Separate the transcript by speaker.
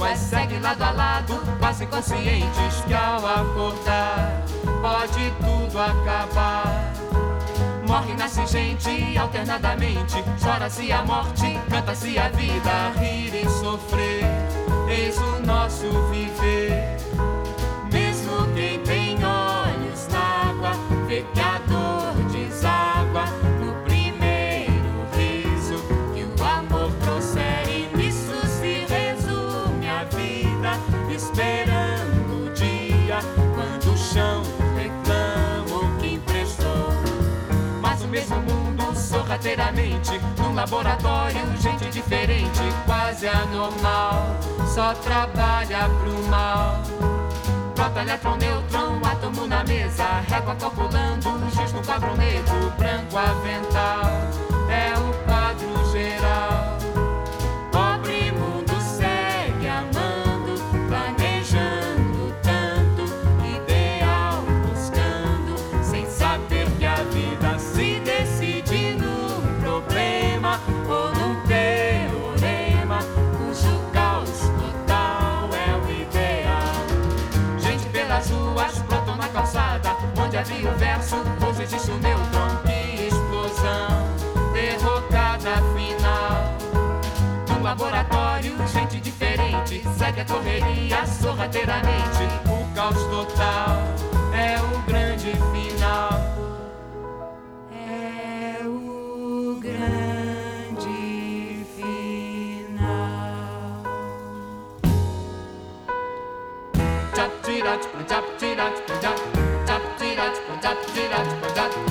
Speaker 1: ruas seguem lado a lado, quase conscientes que ao acordar pode tudo acabar. Morre, nasce gente alternadamente, chora-se a morte, canta-se a vida, rir e sofrer, eis o nosso viver. Sorrateiramente, num laboratório, gente diferente, quase anormal, só trabalha pro mal. Prota, elétron, nêutron, átomo na mesa, régua calculando, giz no quadro negro, branco avental. Havia o verso, hoje existe o nêutron, que explosão, derrocada final. No laboratório, gente diferente, segue a correria sorrateiramente, o caos total é o grande final. É o grande final. Chap, tirat, chap, tirat, chap, that, that.